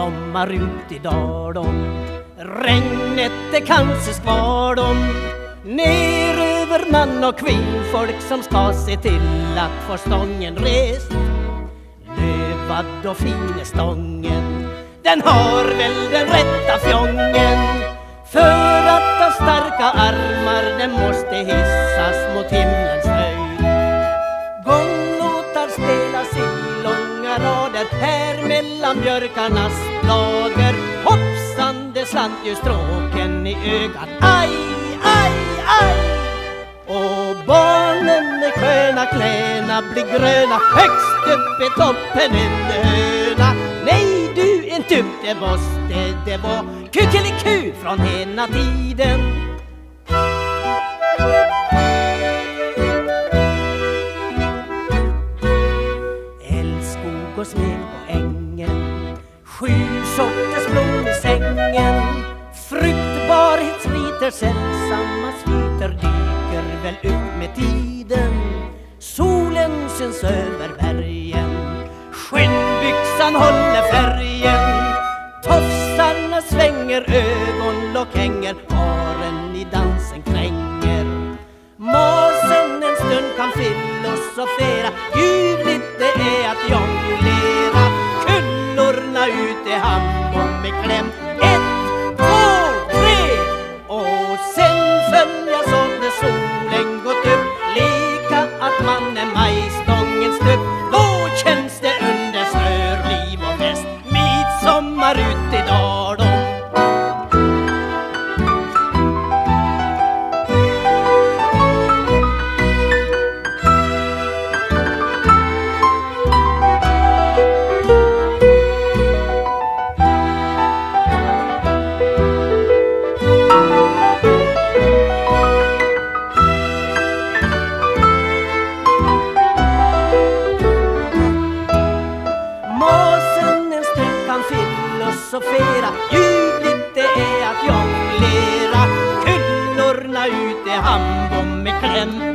Sommar ut i Dalom Regnet det kanske skvardom Ner över man och kvinnfolk som ska se till att få stången rest Lövad och fin är stången Den har väl den rätta fjongen För mellan björkarnas blader Hoppsan, det slant ju stråken i ögat. Aj, aj, aj! Och barnen med sköna kläna blir gröna. Högst upp i toppen en höna Nej du, en tupp det måste det vara. Kukeliku från hela tiden. Går och på ängen. Sju sorters blom i sängen. Fruktbarhetsriter sällsamma sviter dyker väl ut med tiden. Solen syns över bergen. Skinnbyxan håller färgen. Tofsarna svänger, ögonlock hänger Kullorna ut i med kläm. Ett, två, tre. Och sen föll jag så när solen gått upp. Leka att man är majstångens tupp. Då känns det under snörliv och fest. Midsommar ut i Dalom filosofera. Ljuvligt det är att jonglera. Kullorna ute, handbom med kläm